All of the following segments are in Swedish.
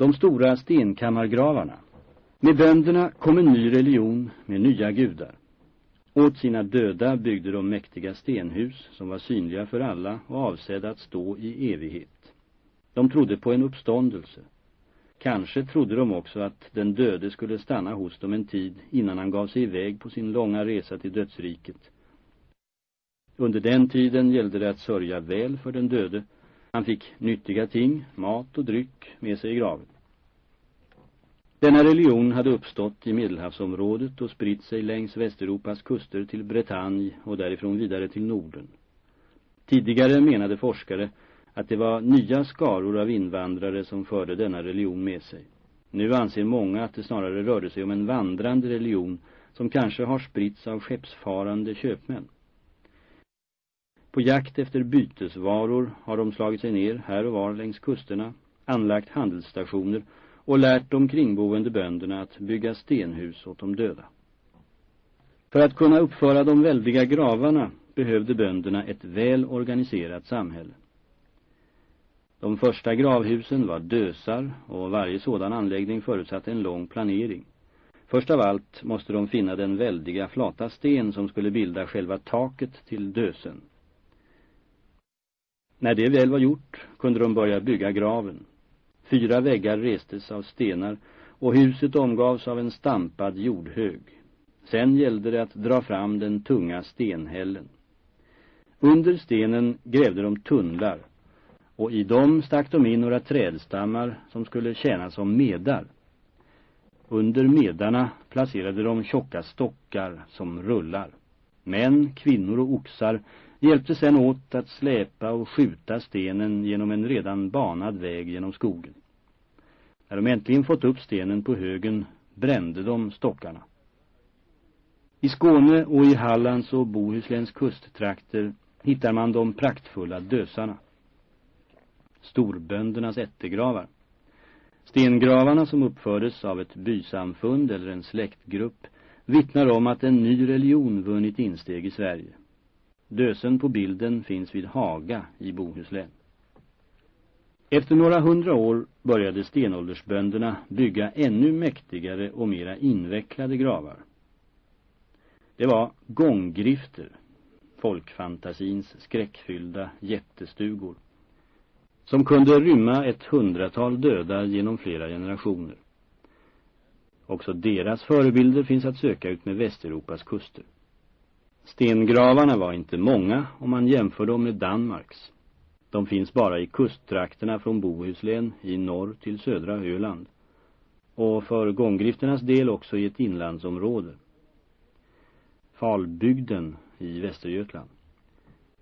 De stora stenkammargravarna. Med bönderna kom en ny religion med nya gudar. Åt sina döda byggde de mäktiga stenhus som var synliga för alla och avsedda att stå i evighet. De trodde på en uppståndelse. Kanske trodde de också att den döde skulle stanna hos dem en tid innan han gav sig iväg på sin långa resa till dödsriket. Under den tiden gällde det att sörja väl för den döde. Han fick nyttiga ting, mat och dryck med sig i graven. Denna religion hade uppstått i Medelhavsområdet och spritt sig längs Västeuropas kuster till Bretagne och därifrån vidare till Norden. Tidigare menade forskare att det var nya skaror av invandrare som förde denna religion med sig. Nu anser många att det snarare rörde sig om en vandrande religion som kanske har spritts av skeppsfarande köpmän. På jakt efter bytesvaror har de slagit sig ner här och var längs kusterna, anlagt handelsstationer och lärt de kringboende bönderna att bygga stenhus åt de döda. För att kunna uppföra de väldiga gravarna behövde bönderna ett väl organiserat samhälle. De första gravhusen var dösar och varje sådan anläggning förutsatte en lång planering. Först av allt måste de finna den väldiga flata sten som skulle bilda själva taket till dösen. När det väl var gjort kunde de börja bygga graven. Fyra väggar restes av stenar och huset omgavs av en stampad jordhög. Sen gällde det att dra fram den tunga stenhällen. Under stenen grävde de tunnlar och i dem stack de in några trädstammar som skulle tjäna som medar. Under medarna placerade de tjocka stockar som rullar. Män, kvinnor och oxar hjälpte sen åt att släpa och skjuta stenen genom en redan banad väg genom skogen. När de äntligen fått upp stenen på högen brände de stockarna. I Skåne och i Hallands och Bohusläns kusttrakter hittar man de praktfulla dösarna. Storböndernas ättegravar. Stengravarna som uppfördes av ett bysamfund eller en släktgrupp vittnar om att en ny religion vunnit insteg i Sverige. Dösen på bilden finns vid Haga i Bohuslän. Efter några hundra år började stenåldersbönderna bygga ännu mäktigare och mera invecklade gravar. Det var gånggrifter, folkfantasins skräckfyllda jättestugor, som kunde rymma ett hundratal döda genom flera generationer. Också deras förebilder finns att söka ut med Västeuropas kuster. Stengravarna var inte många om man jämför dem med Danmarks. De finns bara i kusttrakterna från Bohuslän i norr till södra Öland. Och för gånggrifternas del också i ett inlandsområde. Falbygden i Västergötland.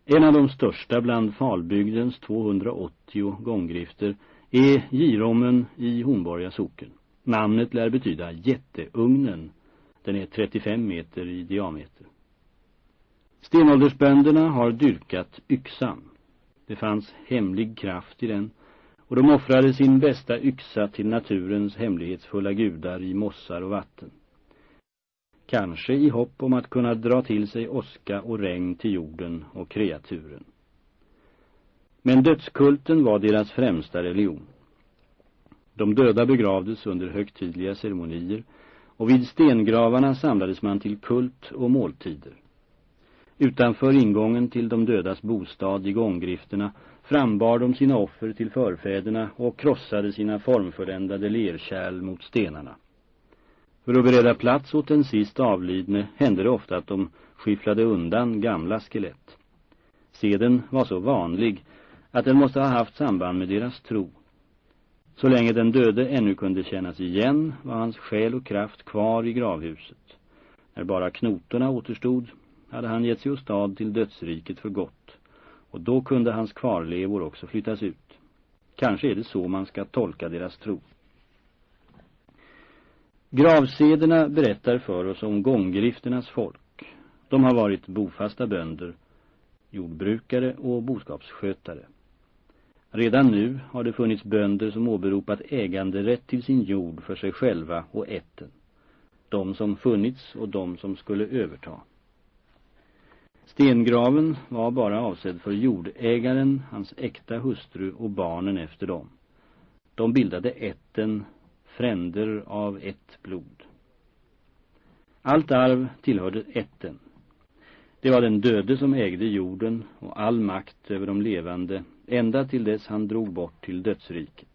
En av de största bland Falbygdens 280 gånggrifter är Girommen i Hornborga socken. Namnet lär betyda jätteugnen. Den är 35 meter i diameter. Stenåldersbönderna har dyrkat yxan. Det fanns hemlig kraft i den och de offrade sin bästa yxa till naturens hemlighetsfulla gudar i mossar och vatten. Kanske i hopp om att kunna dra till sig oska och regn till jorden och kreaturen. Men dödskulten var deras främsta religion. De döda begravdes under högtidliga ceremonier och vid stengravarna samlades man till kult och måltider. Utanför ingången till de dödas bostad i gånggrifterna frambar de sina offer till förfäderna och krossade sina formförländade lerkärl mot stenarna. För att bereda plats åt den sist avlidne hände det ofta att de skifflade undan gamla skelett. Seden var så vanlig att den måste ha haft samband med deras tro. Så länge den döde ännu kunde kännas igen var hans själ och kraft kvar i gravhuset. När bara knotorna återstod hade han gett sig åstad till dödsriket för gott och då kunde hans kvarlevor också flyttas ut. Kanske är det så man ska tolka deras tro. Gravsederna berättar för oss om gånggrifternas folk. De har varit bofasta bönder, jordbrukare och boskapsskötare. Redan nu har det funnits bönder som åberopat äganderätt till sin jord för sig själva och ätten. De som funnits och de som skulle överta. Stengraven var bara avsedd för jordägaren, hans äkta hustru och barnen efter dem. De bildade ätten, fränder av ett blod. Allt arv tillhörde ätten. Det var den döde som ägde jorden och all makt över de levande ända till dess han drog bort till dödsriket.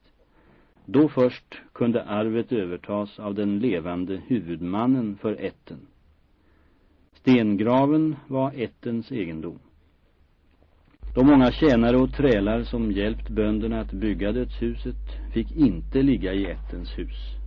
Då först kunde arvet övertas av den levande huvudmannen för ätten. Stengraven var ättens egendom. De många tjänare och trälar som hjälpt bönderna att bygga dödshuset fick inte ligga i ättens hus.